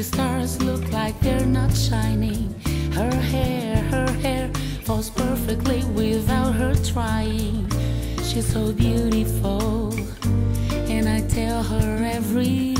The stars look like they're not shining. Her hair, her hair falls perfectly without her trying. She's so beautiful, and I tell her every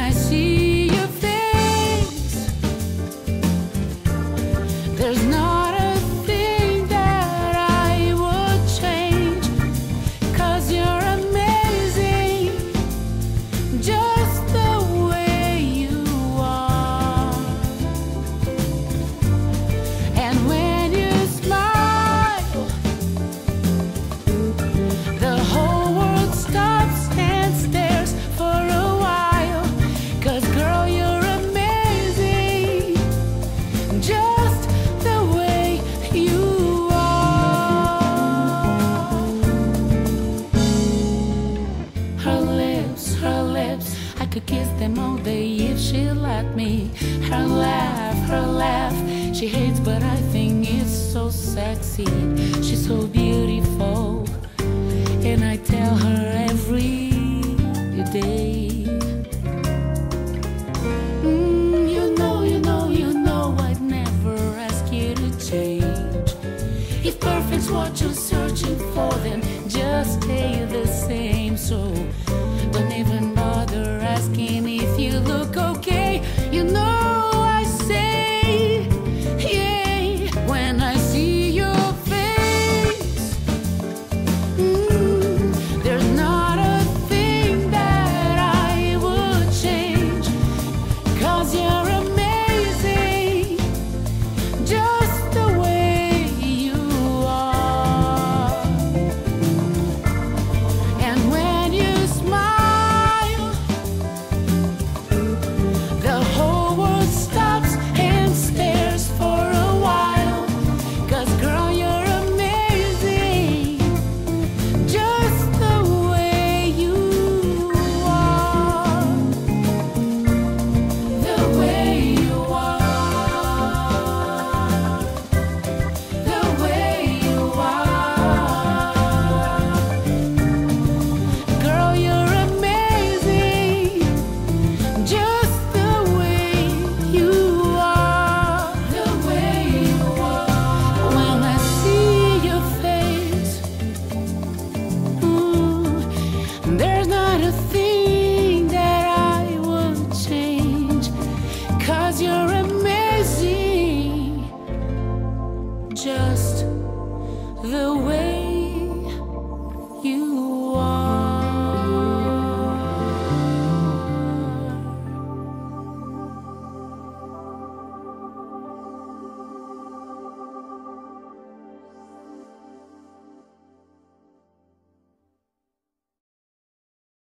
kiss them all day if she let me. Her laugh, her laugh, she hates, but I think it's so sexy. She's so beautiful, and I tell her every day. Mm, you know, you know, you know, I'd never ask you to change. If perfect's what you're searching for, then just stay the same. So don't even bother just the way